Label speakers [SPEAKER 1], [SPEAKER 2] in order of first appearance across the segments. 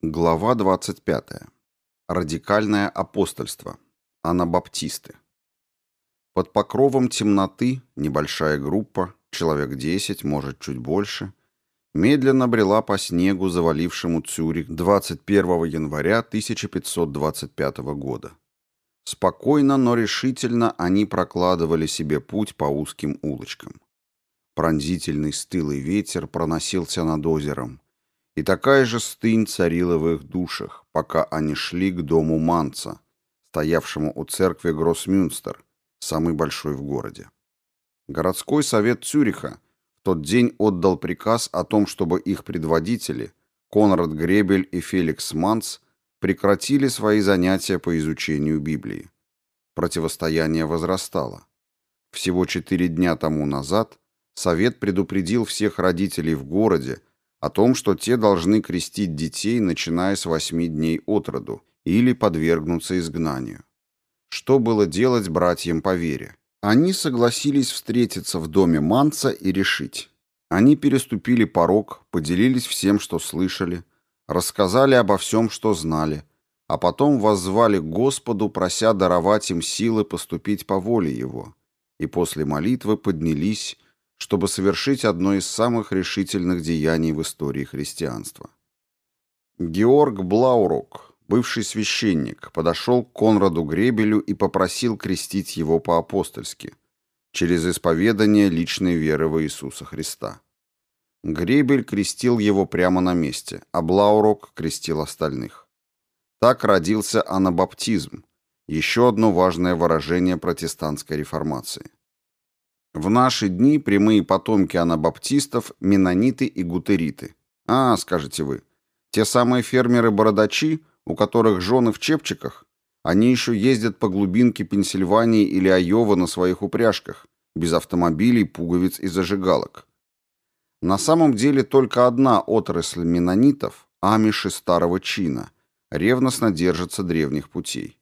[SPEAKER 1] Глава 25. Радикальное апостольство. Анабаптисты. Под покровом темноты небольшая группа, человек 10, может чуть больше, медленно брела по снегу, завалившему Цюрих 21 января 1525 года. Спокойно, но решительно они прокладывали себе путь по узким улочкам. Пронзительный стылый ветер проносился над озером – и такая же стынь царила в их душах, пока они шли к дому Манца, стоявшему у церкви Гроссмюнстер, самый большой в городе. Городской совет Цюриха в тот день отдал приказ о том, чтобы их предводители, Конрад Гребель и Феликс Манц, прекратили свои занятия по изучению Библии. Противостояние возрастало. Всего четыре дня тому назад Совет предупредил всех родителей в городе, о том, что те должны крестить детей, начиная с восьми дней от роду, или подвергнуться изгнанию. Что было делать братьям по вере? Они согласились встретиться в доме Манца и решить. Они переступили порог, поделились всем, что слышали, рассказали обо всем, что знали, а потом воззвали к Господу, прося даровать им силы поступить по воле Его, и после молитвы поднялись, чтобы совершить одно из самых решительных деяний в истории христианства. Георг Блаурок, бывший священник, подошел к Конраду Гребелю и попросил крестить его по-апостольски, через исповедание личной веры в Иисуса Христа. Гребель крестил его прямо на месте, а Блаурок крестил остальных. Так родился анабаптизм, еще одно важное выражение протестантской реформации. В наши дни прямые потомки анабаптистов – менониты и гутериты. А, скажете вы, те самые фермеры-бородачи, у которых жены в чепчиках, они еще ездят по глубинке Пенсильвании или Айова на своих упряжках, без автомобилей, пуговиц и зажигалок. На самом деле только одна отрасль менонитов – амиши старого чина – ревностно держится древних путей.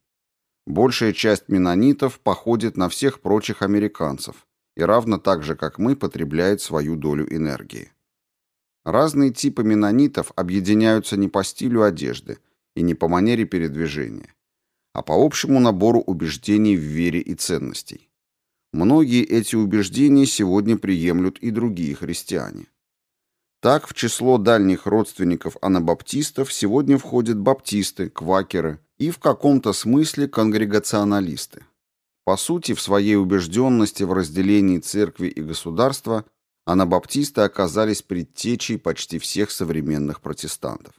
[SPEAKER 1] Большая часть менонитов походит на всех прочих американцев, и равно так же, как мы, потребляет свою долю энергии. Разные типы менонитов объединяются не по стилю одежды и не по манере передвижения, а по общему набору убеждений в вере и ценностей. Многие эти убеждения сегодня приемлют и другие христиане. Так, в число дальних родственников анабаптистов сегодня входят баптисты, квакеры и в каком-то смысле конгрегационалисты. По сути, в своей убежденности в разделении церкви и государства анабаптисты оказались предтечей почти всех современных протестантов.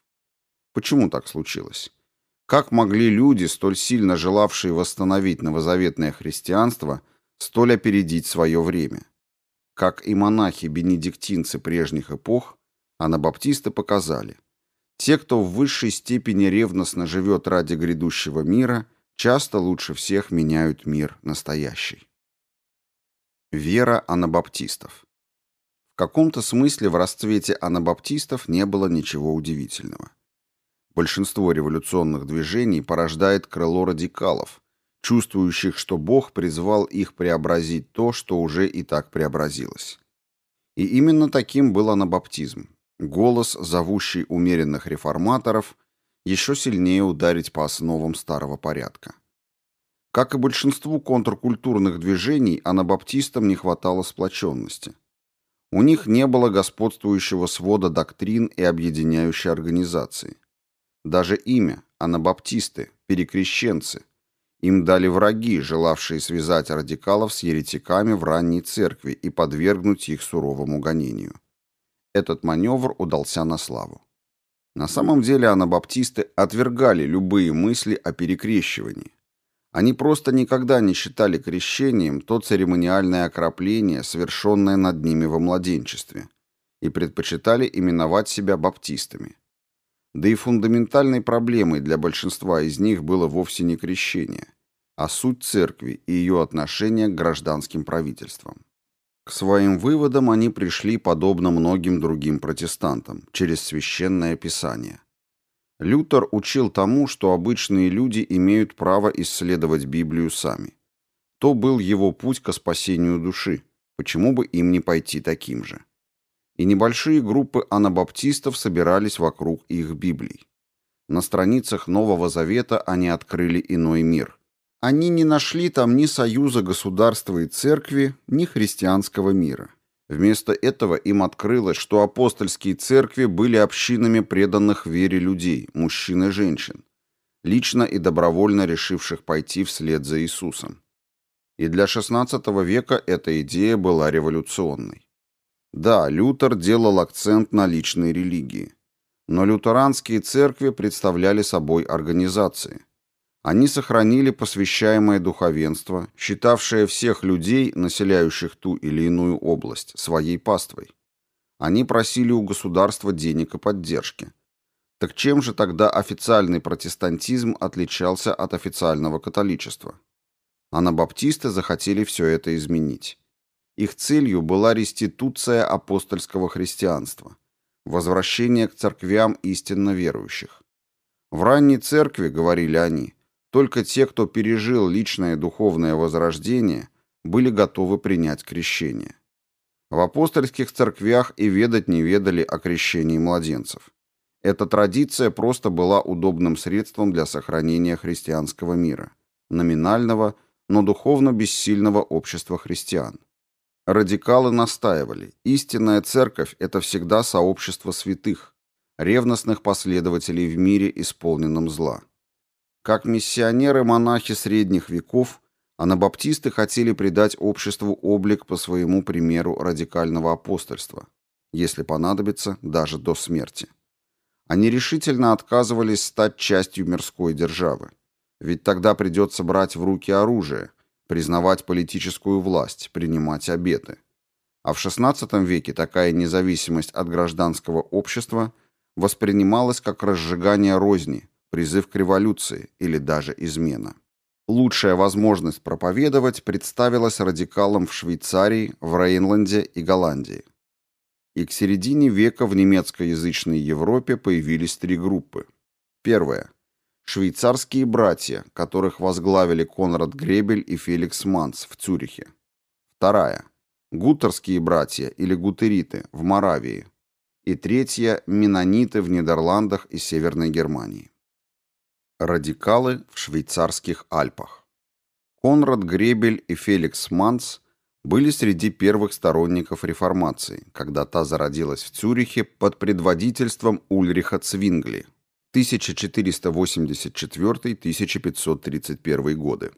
[SPEAKER 1] Почему так случилось? Как могли люди, столь сильно желавшие восстановить новозаветное христианство, столь опередить свое время? Как и монахи-бенедиктинцы прежних эпох, анабаптисты показали, те, кто в высшей степени ревностно живет ради грядущего мира – часто лучше всех меняют мир настоящий. Вера анабаптистов. В каком-то смысле в расцвете анабаптистов не было ничего удивительного. Большинство революционных движений порождает крыло радикалов, чувствующих, что Бог призвал их преобразить то, что уже и так преобразилось. И именно таким был анабаптизм. Голос, зовущий умеренных реформаторов – еще сильнее ударить по основам старого порядка. Как и большинству контркультурных движений, анабаптистам не хватало сплоченности. У них не было господствующего свода доктрин и объединяющей организации. Даже имя – анабаптисты, перекрещенцы. Им дали враги, желавшие связать радикалов с еретиками в ранней церкви и подвергнуть их суровому гонению. Этот маневр удался на славу. На самом деле анабаптисты отвергали любые мысли о перекрещивании. Они просто никогда не считали крещением то церемониальное окропление, совершенное над ними во младенчестве, и предпочитали именовать себя баптистами. Да и фундаментальной проблемой для большинства из них было вовсе не крещение, а суть церкви и ее отношение к гражданским правительствам. К своим выводам они пришли подобно многим другим протестантам, через священное писание. Лютер учил тому, что обычные люди имеют право исследовать Библию сами. То был его путь к спасению души, почему бы им не пойти таким же. И небольшие группы анабаптистов собирались вокруг их Библий. На страницах Нового Завета они открыли иной мир. Они не нашли там ни союза государства и церкви, ни христианского мира. Вместо этого им открылось, что апостольские церкви были общинами преданных вере людей, мужчин и женщин, лично и добровольно решивших пойти вслед за Иисусом. И для XVI века эта идея была революционной. Да, Лютер делал акцент на личной религии. Но лютеранские церкви представляли собой организации. Они сохранили посвящаемое духовенство, считавшее всех людей, населяющих ту или иную область, своей паствой. Они просили у государства денег и поддержки. Так чем же тогда официальный протестантизм отличался от официального католичества? Анабаптисты захотели все это изменить. Их целью была реституция апостольского христианства, возвращение к церквям истинно верующих. В ранней церкви, говорили они, только те, кто пережил личное духовное возрождение, были готовы принять крещение. В апостольских церквях и ведать не ведали о крещении младенцев. Эта традиция просто была удобным средством для сохранения христианского мира, номинального, но духовно бессильного общества христиан. Радикалы настаивали, истинная церковь – это всегда сообщество святых, ревностных последователей в мире, исполненном зла. Как миссионеры-монахи средних веков, анабаптисты хотели придать обществу облик по своему примеру радикального апостольства, если понадобится, даже до смерти. Они решительно отказывались стать частью мирской державы. Ведь тогда придется брать в руки оружие, признавать политическую власть, принимать обеты. А в XVI веке такая независимость от гражданского общества воспринималась как разжигание розни, призыв к революции или даже измена. Лучшая возможность проповедовать представилась радикалам в Швейцарии, в Рейнланде и Голландии. И к середине века в немецкоязычной Европе появились три группы. Первая Швейцарские братья, которых возглавили Конрад Гребель и Феликс Манс в Цюрихе. Вторая. Гутерские братья или гутериты в Моравии. И третья – менониты в Нидерландах и Северной Германии. Радикалы в швейцарских Альпах. Конрад Гребель и Феликс Манс были среди первых сторонников реформации, когда та зародилась в Цюрихе под предводительством Ульриха Цвингли – 1484-1531 годы.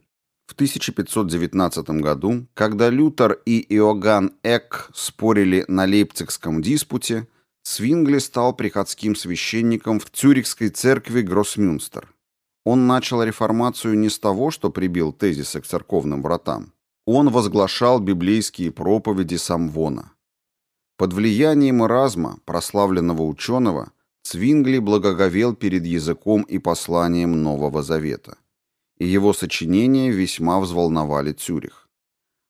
[SPEAKER 1] В 1519 году, когда Лютер и Иоганн Эк спорили на Лейпцигском диспуте, Свингли стал приходским священником в Цюрихской церкви Гроссмюнстер. Он начал реформацию не с того, что прибил тезисы к церковным вратам. Он возглашал библейские проповеди Самвона. Под влиянием Эразма, прославленного ученого, Цвингли благоговел перед языком и посланием Нового Завета. И его сочинения весьма взволновали Цюрих.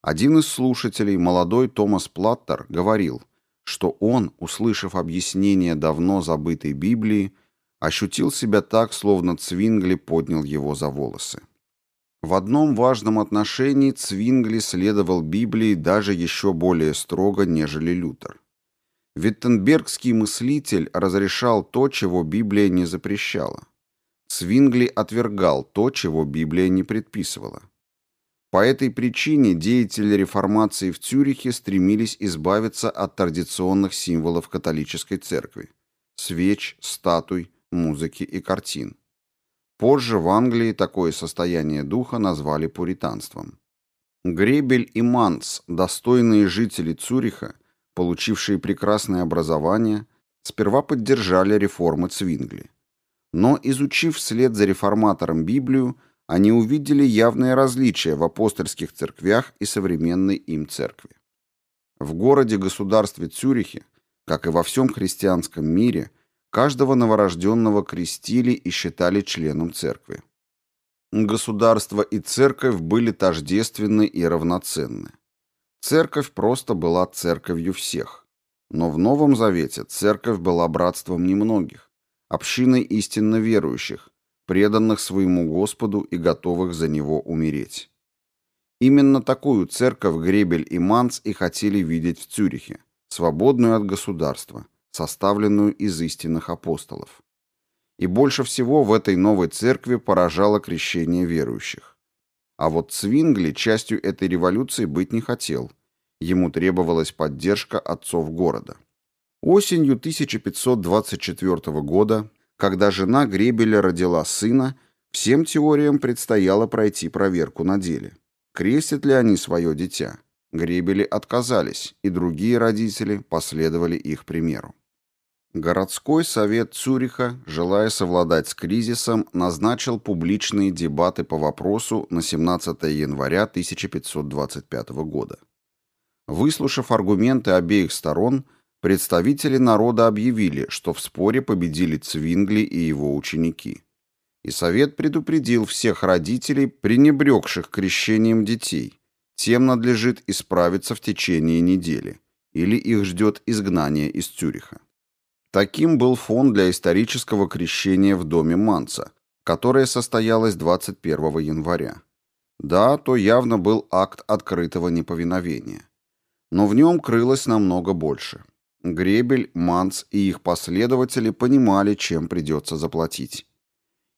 [SPEAKER 1] Один из слушателей, молодой Томас Платтер, говорил, что он, услышав объяснение давно забытой Библии, ощутил себя так, словно Цвингли поднял его за волосы. В одном важном отношении Цвингли следовал Библии даже еще более строго, нежели Лютер. Виттенбергский мыслитель разрешал то, чего Библия не запрещала. Свингли отвергал то, чего Библия не предписывала. По этой причине деятели реформации в Цюрихе стремились избавиться от традиционных символов католической церкви – свеч, статуй, музыки и картин. Позже в Англии такое состояние духа назвали пуританством. Гребель и Манс, достойные жители Цюриха, получившие прекрасное образование, сперва поддержали реформы Цвингли. Но, изучив вслед за реформатором Библию, они увидели явные различия в апостольских церквях и современной им церкви. В городе-государстве Цюрихе, как и во всем христианском мире, каждого новорожденного крестили и считали членом церкви. Государство и церковь были тождественны и равноценны. Церковь просто была церковью всех. Но в Новом Завете церковь была братством немногих, общиной истинно верующих, преданных своему Господу и готовых за Него умереть. Именно такую церковь Гребель и Манц и хотели видеть в Цюрихе, свободную от государства, составленную из истинных апостолов. и больше всего в этой новой церкви поражало крещение верующих. А вот Цвингли частью этой революции быть не хотел. Ему требовалась поддержка отцов города. Осенью 1524 года, когда жена Гребеля родила сына, всем теориям предстояло пройти проверку на деле. Крестят ли они свое дитя? Гребели отказались, и другие родители последовали их примеру. Городской совет Цюриха, желая совладать с кризисом, назначил публичные дебаты по вопросу на 17 января 1525 года. Выслушав аргументы обеих сторон, представители народа объявили, что в споре победили Цвингли и его ученики. И совет предупредил всех родителей, пренебрегших крещением детей. Тем надлежит исправиться в течение недели, или их ждет изгнание из Цюриха. Таким был фон для исторического крещения в доме Манца, которое состоялось 21 января. Да, то явно был акт открытого неповиновения. Но в нем крылось намного больше. Гребель, Манц и их последователи понимали, чем придется заплатить.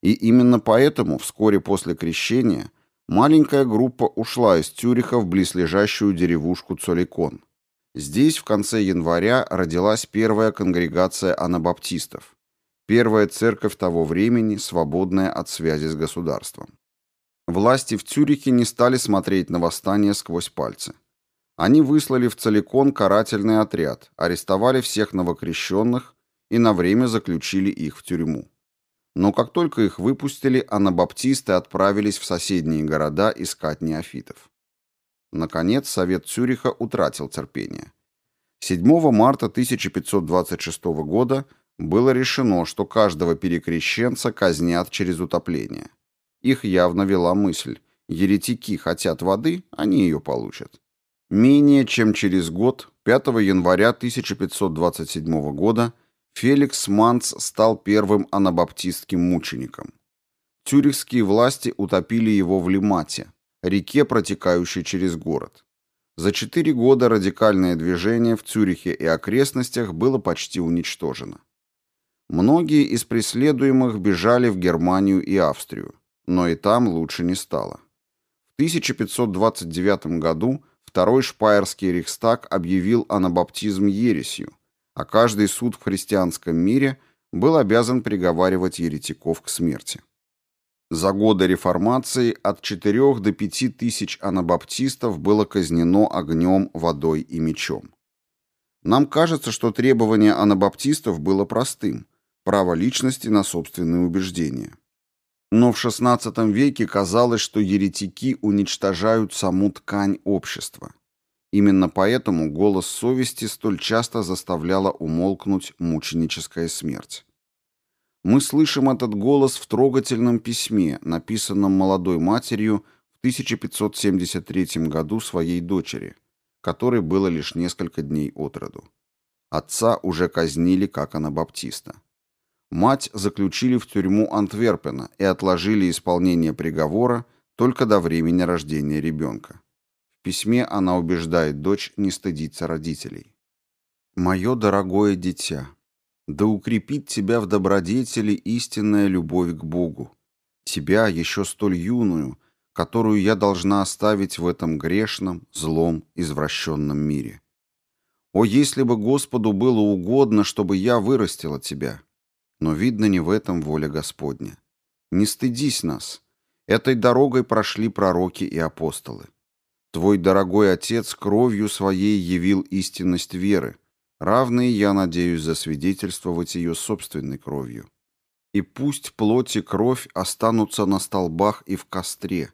[SPEAKER 1] И именно поэтому вскоре после крещения маленькая группа ушла из Тюриха в близлежащую деревушку Цоликон – Здесь в конце января родилась первая конгрегация анабаптистов, первая церковь того времени, свободная от связи с государством. Власти в Цюрихе не стали смотреть на восстание сквозь пальцы. Они выслали в Целикон карательный отряд, арестовали всех новокрещенных и на время заключили их в тюрьму. Но как только их выпустили, анабаптисты отправились в соседние города искать неофитов. Наконец, Совет Цюриха утратил терпение. 7 марта 1526 года было решено, что каждого перекрещенца казнят через утопление. Их явно вела мысль «еретики хотят воды, они ее получат». Менее чем через год, 5 января 1527 года, Феликс Манц стал первым анабаптистским мучеником. Тюрихские власти утопили его в Лимате, реке, протекающей через город. За четыре года радикальное движение в Цюрихе и окрестностях было почти уничтожено. Многие из преследуемых бежали в Германию и Австрию, но и там лучше не стало. В 1529 году Второй Шпайерский Рейхстаг объявил анабаптизм ересью, а каждый суд в христианском мире был обязан приговаривать еретиков к смерти. За годы реформации от 4 до 5 тысяч анабаптистов было казнено огнем, водой и мечом. Нам кажется, что требование анабаптистов было простым – право личности на собственные убеждения. Но в XVI веке казалось, что еретики уничтожают саму ткань общества. Именно поэтому голос совести столь часто заставляла умолкнуть мученическая смерть. Мы слышим этот голос в трогательном письме, написанном молодой матерью в 1573 году своей дочери, которой было лишь несколько дней от роду. Отца уже казнили как анабаптиста. Мать заключили в тюрьму Антверпена и отложили исполнение приговора только до времени рождения ребенка. В письме она убеждает дочь не стыдиться родителей. «Мое дорогое дитя, да укрепит тебя в добродетели истинная любовь к Богу. Тебя, еще столь юную, которую я должна оставить в этом грешном, злом, извращенном мире. О, если бы Господу было угодно, чтобы я вырастила тебя! Но, видно, не в этом воля Господня. Не стыдись нас. Этой дорогой прошли пророки и апостолы. Твой дорогой Отец кровью своей явил истинность веры, равные я надеюсь засвидетельствовать ее собственной кровью. И пусть плоть и кровь останутся на столбах и в костре.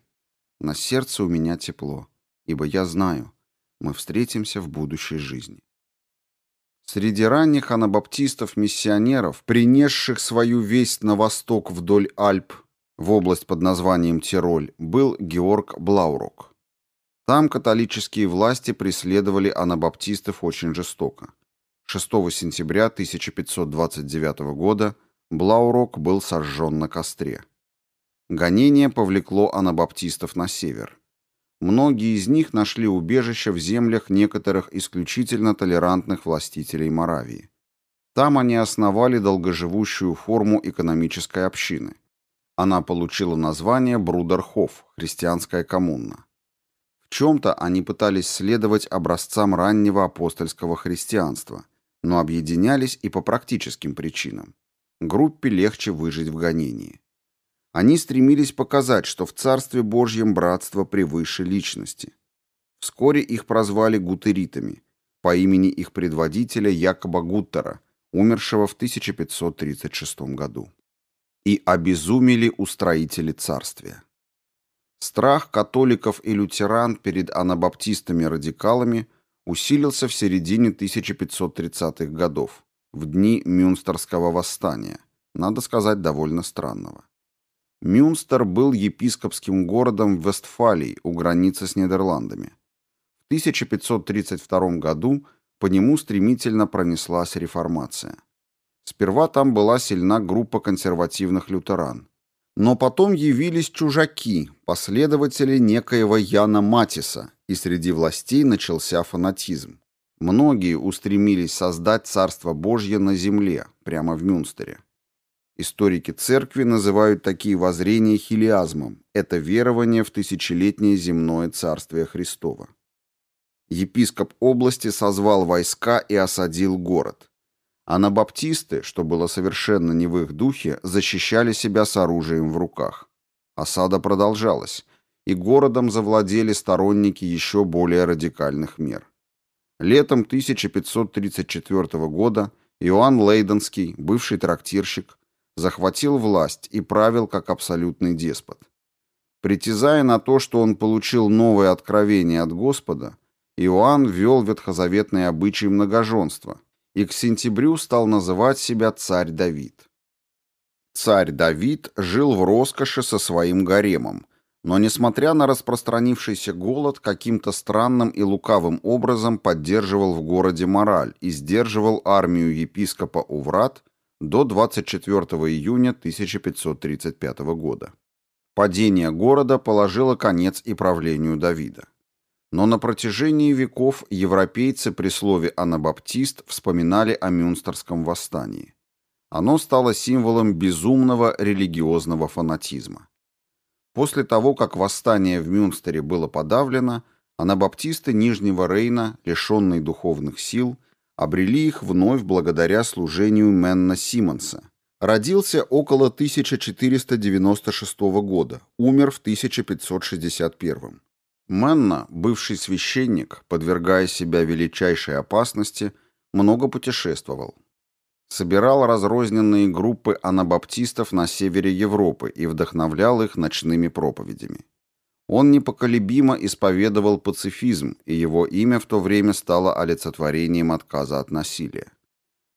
[SPEAKER 1] На сердце у меня тепло, ибо я знаю, мы встретимся в будущей жизни. Среди ранних анабаптистов-миссионеров, принесших свою весть на восток вдоль Альп, в область под названием Тироль, был Георг Блаурок. Там католические власти преследовали анабаптистов очень жестоко. 6 сентября 1529 года Блаурок был сожжен на костре. Гонение повлекло анабаптистов на север. Многие из них нашли убежище в землях некоторых исключительно толерантных властителей Моравии. Там они основали долгоживущую форму экономической общины. Она получила название Брудерхоф, христианская коммуна. В чем-то они пытались следовать образцам раннего апостольского христианства, но объединялись и по практическим причинам. Группе легче выжить в гонении. Они стремились показать, что в Царстве Божьем братство превыше личности. Вскоре их прозвали гутеритами по имени их предводителя Якоба Гуттера, умершего в 1536 году. И обезумели устроители царствия. Страх католиков и лютеран перед анабаптистами-радикалами усилился в середине 1530-х годов, в дни Мюнстерского восстания, надо сказать, довольно странного. Мюнстер был епископским городом в Вестфалии у границы с Нидерландами. В 1532 году по нему стремительно пронеслась реформация. Сперва там была сильна группа консервативных лютеран. Но потом явились чужаки, последователи некоего Яна Матиса, и среди властей начался фанатизм. Многие устремились создать Царство Божье на земле, прямо в Мюнстере. Историки церкви называют такие воззрения хилиазмом. Это верование в тысячелетнее земное царствие Христова. Епископ области созвал войска и осадил город. Анабаптисты, что было совершенно не в их духе, защищали себя с оружием в руках. Осада продолжалась, и городом завладели сторонники еще более радикальных мер. Летом 1534 года Иоанн Лейденский, бывший трактирщик, захватил власть и правил как абсолютный деспот. Притязая на то, что он получил новое откровение от Господа, Иоанн ввел ветхозаветные обычаи многоженства и к сентябрю стал называть себя царь Давид. Царь Давид жил в роскоши со своим гаремом, но, несмотря на распространившийся голод, каким-то странным и лукавым образом поддерживал в городе мораль и сдерживал армию епископа Уврат до 24 июня 1535 года. Падение города положило конец и правлению Давида. Но на протяжении веков европейцы при слове «анабаптист» вспоминали о Мюнстерском восстании. Оно стало символом безумного религиозного фанатизма. После того, как восстание в Мюнстере было подавлено, анабаптисты Нижнего Рейна, лишенные духовных сил, обрели их вновь благодаря служению Менна Симонса. Родился около 1496 года, умер в 1561. Менна, бывший священник, подвергая себя величайшей опасности, много путешествовал. Собирал разрозненные группы анабаптистов на севере Европы и вдохновлял их ночными проповедями. Он непоколебимо исповедовал пацифизм, и его имя в то время стало олицетворением отказа от насилия.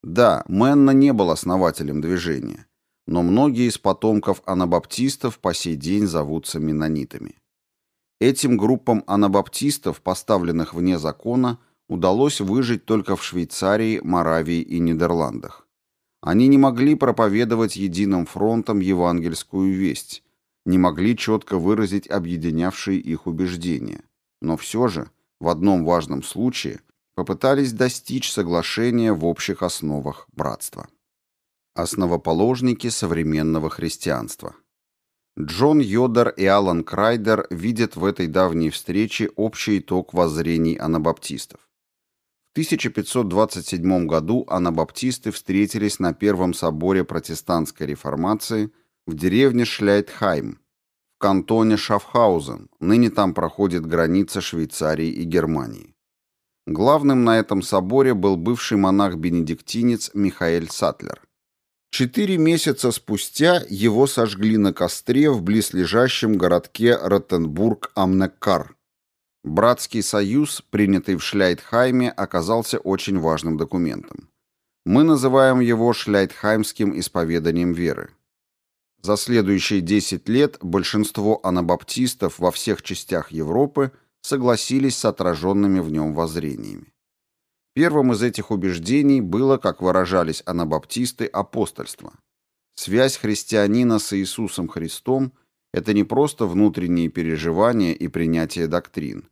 [SPEAKER 1] Да, Мэнна не был основателем движения, но многие из потомков анабаптистов по сей день зовутся менонитами. Этим группам анабаптистов, поставленных вне закона, удалось выжить только в Швейцарии, Моравии и Нидерландах. Они не могли проповедовать единым фронтом евангельскую весть, не могли четко выразить объединявшие их убеждения, но все же в одном важном случае попытались достичь соглашения в общих основах братства. Основоположники современного христианства. Джон Йодер и Алан Крайдер видят в этой давней встрече общий итог воззрений анабаптистов. В 1527 году анабаптисты встретились на Первом соборе протестантской реформации в деревне Шляйтхайм, в кантоне Шафхаузен, ныне там проходит граница Швейцарии и Германии. Главным на этом соборе был бывший монах-бенедиктинец Михаэль Сатлер. Четыре месяца спустя его сожгли на костре в близлежащем городке Ротенбург-Амнеккар. Братский союз, принятый в Шляйтхайме, оказался очень важным документом. Мы называем его Шляйтхаймским исповеданием веры. За следующие 10 лет большинство анабаптистов во всех частях Европы согласились с отраженными в нем воззрениями. Первым из этих убеждений было, как выражались анабаптисты, апостольство. Связь христианина с Иисусом Христом – это не просто внутренние переживания и принятие доктрин.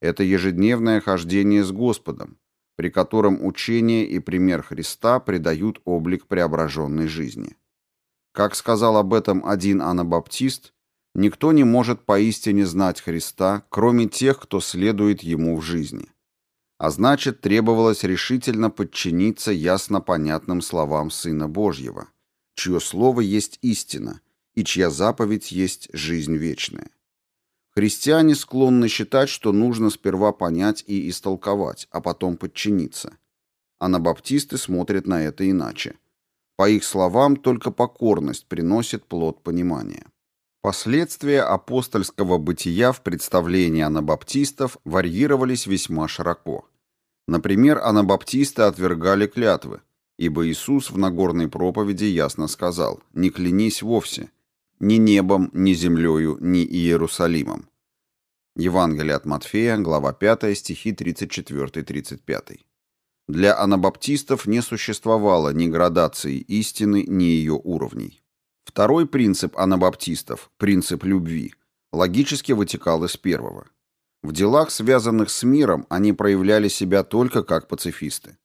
[SPEAKER 1] Это ежедневное хождение с Господом, при котором учение и пример Христа придают облик преображенной жизни. Как сказал об этом один анабаптист, никто не может поистине знать Христа, кроме тех, кто следует Ему в жизни. А значит, требовалось решительно подчиниться ясно понятным словам Сына Божьего, чье слово есть истина, и чья заповедь есть жизнь вечная. Христиане склонны считать, что нужно сперва понять и истолковать, а потом подчиниться. Анабаптисты смотрят на это иначе. По их словам, только покорность приносит плод понимания. Последствия апостольского бытия в представлении анабаптистов варьировались весьма широко. Например, анабаптисты отвергали клятвы, ибо Иисус в Нагорной проповеди ясно сказал «Не клянись вовсе, ни небом, ни землею, ни Иерусалимом. Евангелие от Матфея, глава 5, стихи 34-35. Для анабаптистов не существовало ни градации истины, ни ее уровней. Второй принцип анабаптистов, принцип любви, логически вытекал из первого. В делах, связанных с миром, они проявляли себя только как пацифисты.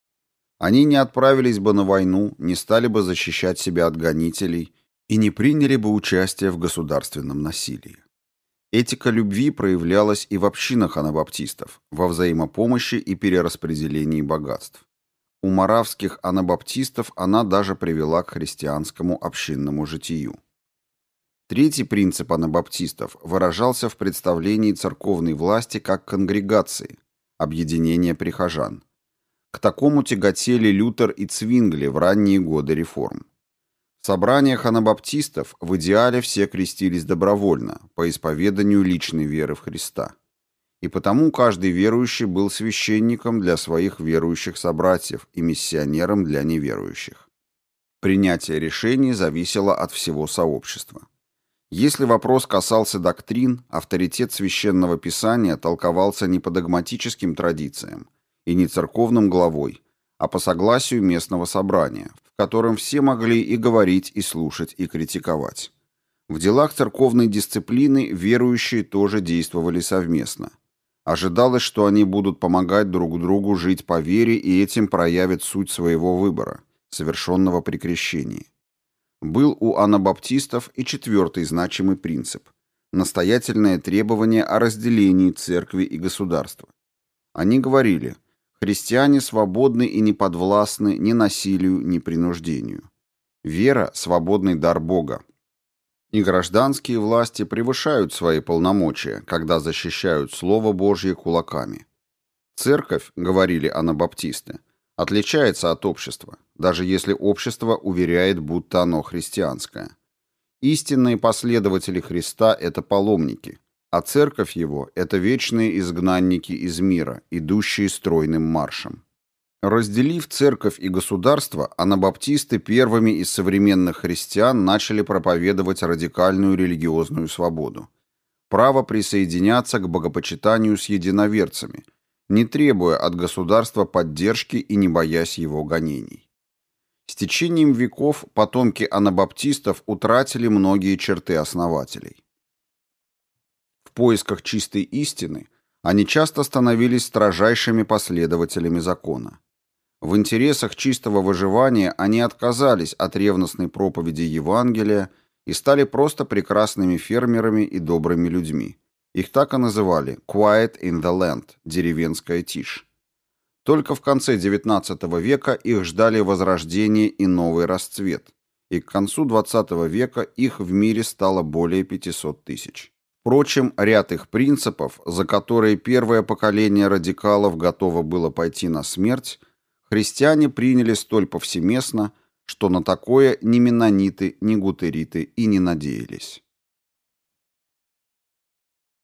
[SPEAKER 1] Они не отправились бы на войну, не стали бы защищать себя от гонителей и не приняли бы участие в государственном насилии. Этика любви проявлялась и в общинах анабаптистов, во взаимопомощи и перераспределении богатств. У маравских анабаптистов она даже привела к христианскому общинному житию. Третий принцип анабаптистов выражался в представлении церковной власти как конгрегации, объединения прихожан. К такому тяготели Лютер и Цвингли в ранние годы реформ. В собраниях анабаптистов в идеале все крестились добровольно, по исповеданию личной веры в Христа. И потому каждый верующий был священником для своих верующих собратьев и миссионером для неверующих. Принятие решений зависело от всего сообщества. Если вопрос касался доктрин, авторитет священного писания толковался не по догматическим традициям и не церковным главой, а по согласию местного собрания, в котором все могли и говорить, и слушать, и критиковать. В делах церковной дисциплины верующие тоже действовали совместно. Ожидалось, что они будут помогать друг другу жить по вере и этим проявят суть своего выбора, совершенного при крещении. Был у анабаптистов и четвертый значимый принцип – настоятельное требование о разделении церкви и государства. Они говорили – Христиане свободны и не подвластны ни насилию, ни принуждению. Вера – свободный дар Бога. И гражданские власти превышают свои полномочия, когда защищают Слово Божье кулаками. Церковь, говорили анабаптисты, отличается от общества, даже если общество уверяет, будто оно христианское. Истинные последователи Христа – это паломники, а церковь его – это вечные изгнанники из мира, идущие стройным маршем. Разделив церковь и государство, анабаптисты первыми из современных христиан начали проповедовать радикальную религиозную свободу. Право присоединяться к богопочитанию с единоверцами, не требуя от государства поддержки и не боясь его гонений. С течением веков потомки анабаптистов утратили многие черты основателей поисках чистой истины, они часто становились строжайшими последователями закона. В интересах чистого выживания они отказались от ревностной проповеди Евангелия и стали просто прекрасными фермерами и добрыми людьми. Их так и называли «quiet in the land» – деревенская тишь. Только в конце XIX века их ждали возрождение и новый расцвет, и к концу XX века их в мире стало более 500 тысяч. Впрочем, ряд их принципов, за которые первое поколение радикалов готово было пойти на смерть, христиане приняли столь повсеместно, что на такое ни менониты, ни гутериты и не надеялись.